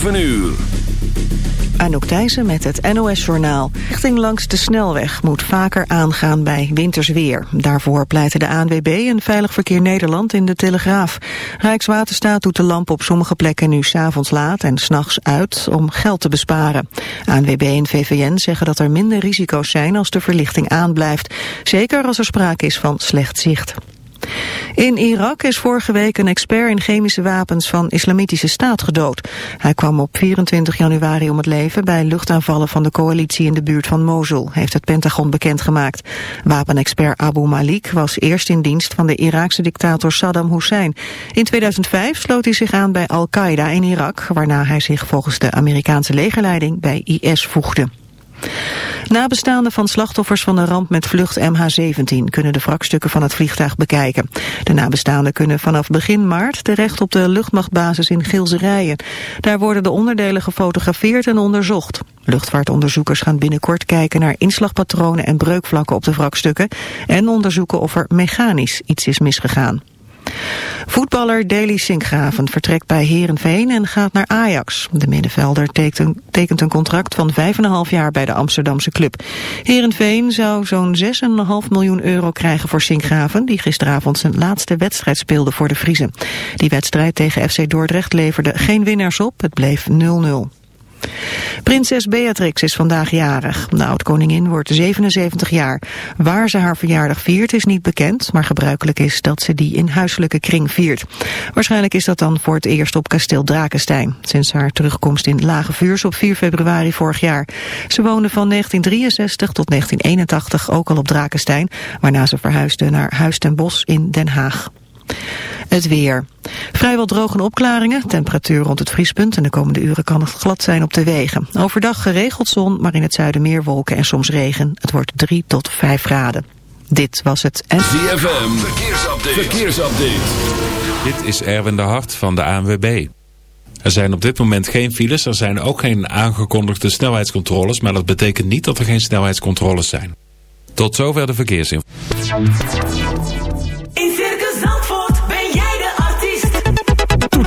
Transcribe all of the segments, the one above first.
7 uur. Thijssen met het NOS-journaal. Richting langs de snelweg moet vaker aangaan bij wintersweer. Daarvoor pleiten de ANWB en Veilig Verkeer Nederland in de Telegraaf. Rijkswaterstaat doet de lamp op sommige plekken nu s'avonds laat en s'nachts uit om geld te besparen. ANWB en VVN zeggen dat er minder risico's zijn als de verlichting aanblijft. Zeker als er sprake is van slecht zicht. In Irak is vorige week een expert in chemische wapens van Islamitische Staat gedood. Hij kwam op 24 januari om het leven bij luchtaanvallen van de coalitie in de buurt van Mosul, heeft het Pentagon bekendgemaakt. Wapenexpert Abu Malik was eerst in dienst van de Iraakse dictator Saddam Hussein. In 2005 sloot hij zich aan bij Al-Qaeda in Irak, waarna hij zich volgens de Amerikaanse legerleiding bij IS voegde. Nabestaanden van slachtoffers van de ramp met vlucht MH17 kunnen de wrakstukken van het vliegtuig bekijken. De nabestaanden kunnen vanaf begin maart terecht op de luchtmachtbasis in Gilserijen. Daar worden de onderdelen gefotografeerd en onderzocht. Luchtvaartonderzoekers gaan binnenkort kijken naar inslagpatronen en breukvlakken op de wrakstukken en onderzoeken of er mechanisch iets is misgegaan. Voetballer Deli Sinkgraven vertrekt bij Herenveen en gaat naar Ajax. De middenvelder tekent een contract van 5,5 jaar bij de Amsterdamse club. Herenveen zou zo'n 6,5 miljoen euro krijgen voor Sinkgraven... die gisteravond zijn laatste wedstrijd speelde voor de Vriezen. Die wedstrijd tegen FC Dordrecht leverde geen winnaars op. Het bleef 0-0. Prinses Beatrix is vandaag jarig. De oud-koningin wordt 77 jaar. Waar ze haar verjaardag viert is niet bekend, maar gebruikelijk is dat ze die in huiselijke kring viert. Waarschijnlijk is dat dan voor het eerst op kasteel Drakenstein, sinds haar terugkomst in Lage Vuurs op 4 februari vorig jaar. Ze woonde van 1963 tot 1981 ook al op Drakenstein, waarna ze verhuisde naar Huis ten Bosch in Den Haag. Het weer. Vrijwel droge opklaringen, temperatuur rond het vriespunt en de komende uren kan het glad zijn op de wegen. Overdag geregeld zon, maar in het zuiden meer wolken en soms regen. Het wordt 3 tot 5 graden. Dit was het... ZFM, verkeersupdate. verkeersupdate. Dit is Erwin de Hart van de ANWB. Er zijn op dit moment geen files, er zijn ook geen aangekondigde snelheidscontroles, maar dat betekent niet dat er geen snelheidscontroles zijn. Tot zover de verkeersinformatie.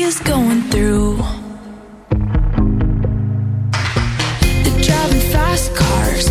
she is going through. They're driving fast cars,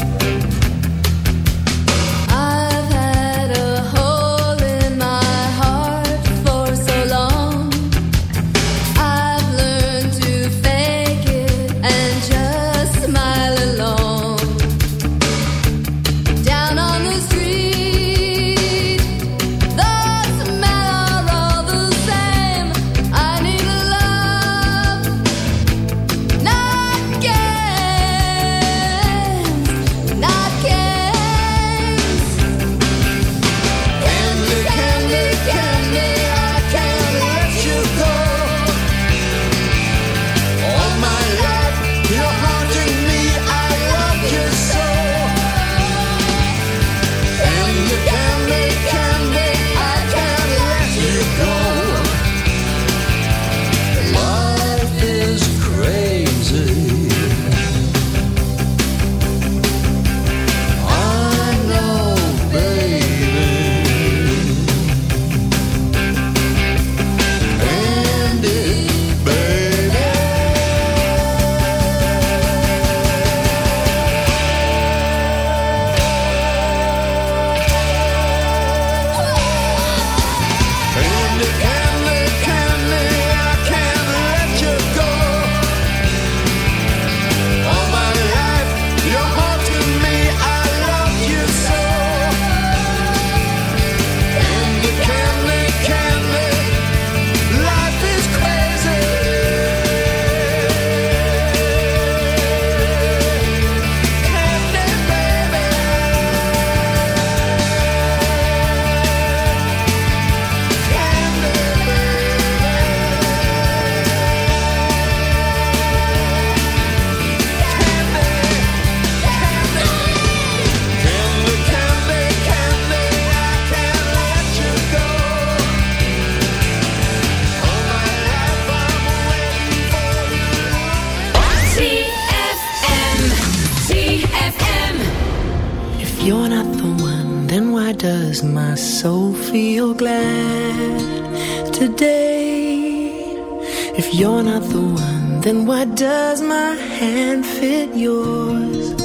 does my hand fit yours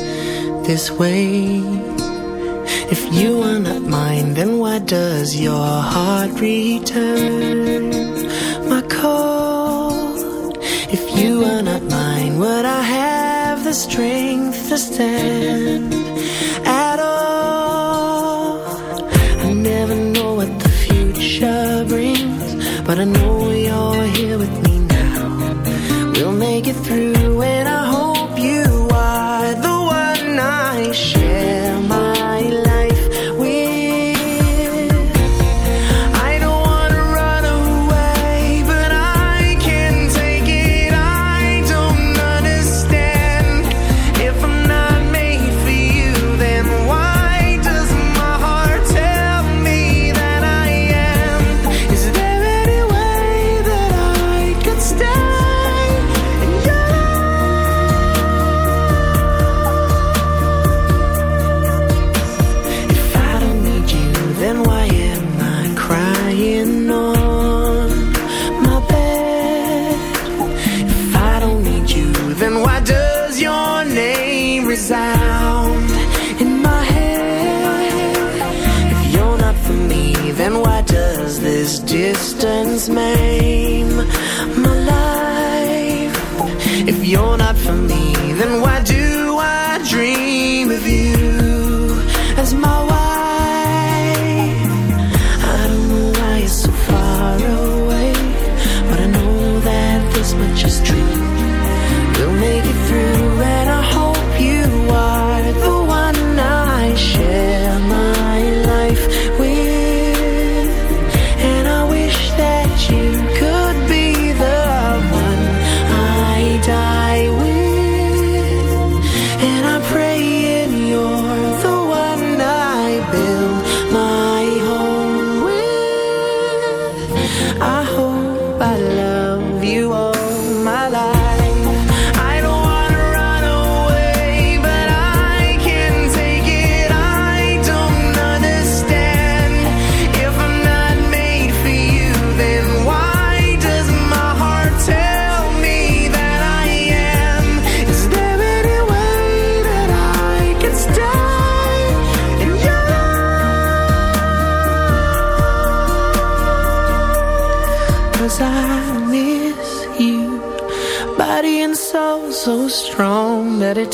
this way? If you are not mine, then why does your heart return my call? If you are not mine, would I have the strength to stand?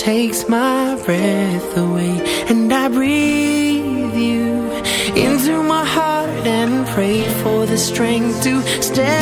takes my breath away and I breathe you into my heart and pray for the strength to stand.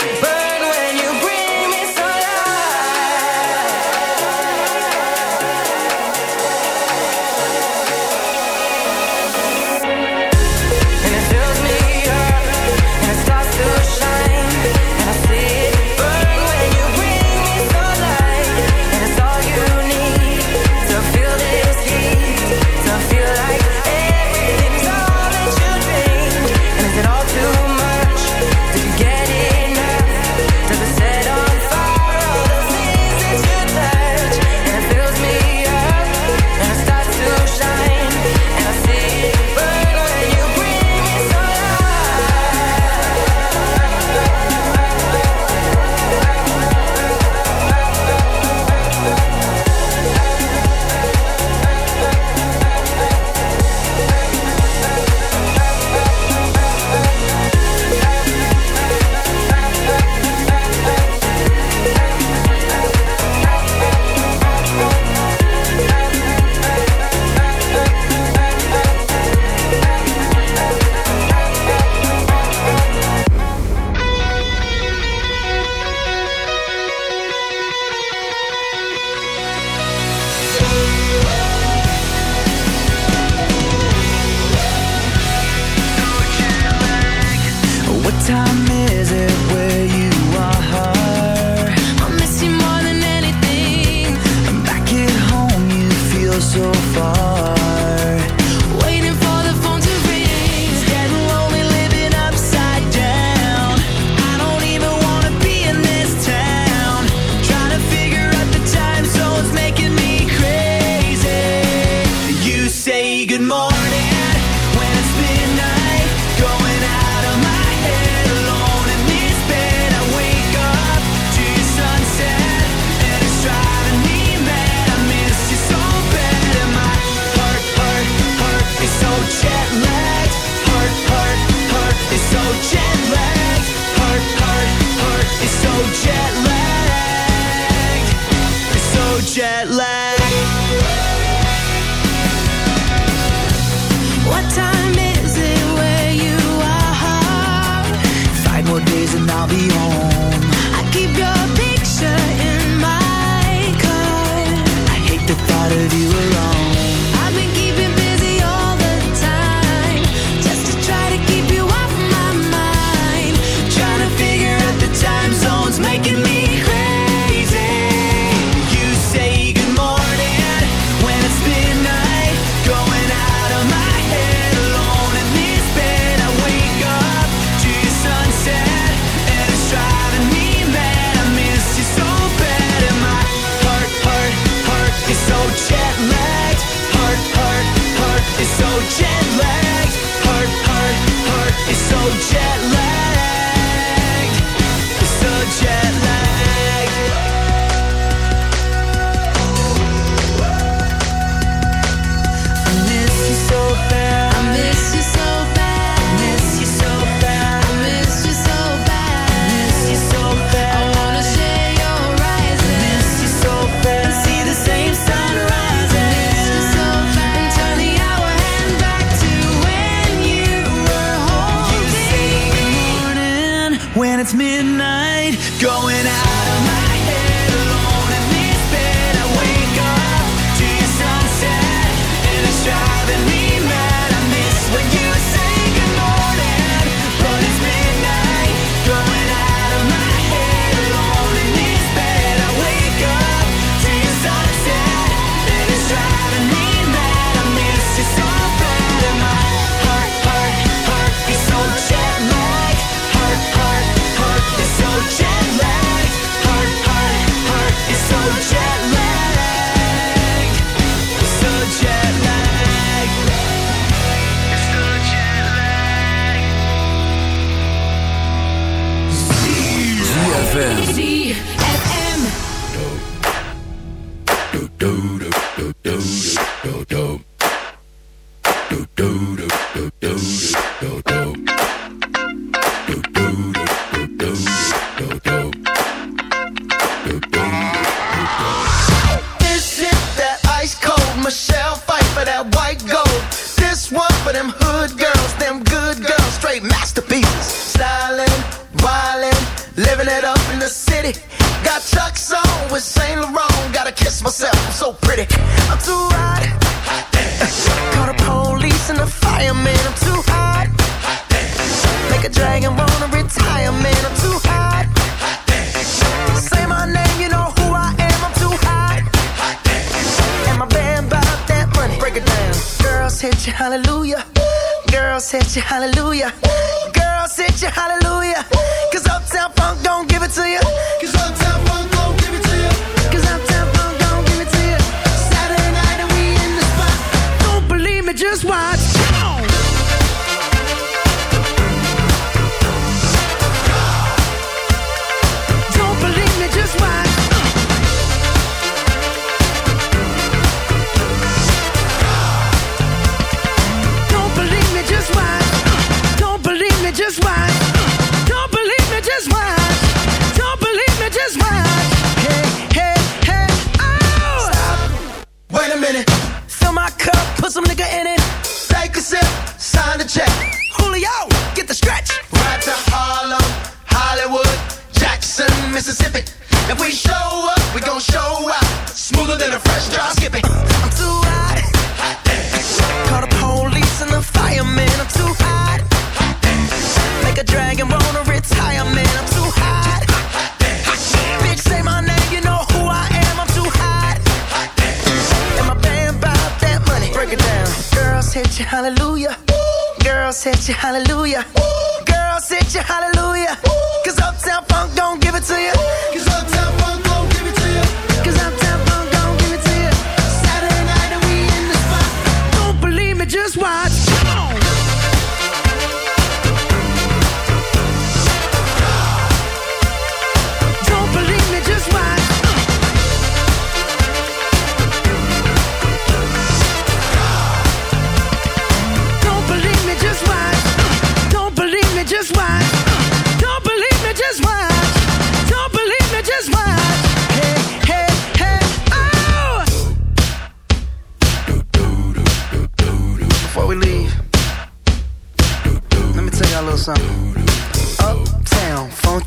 more. when it's midnight, going out of my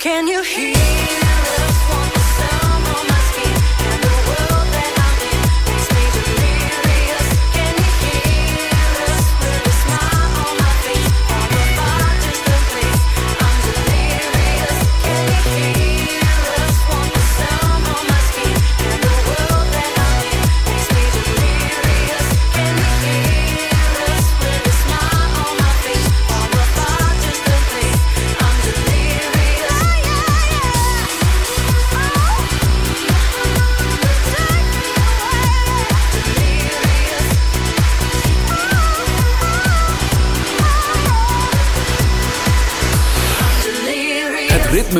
Can you hear?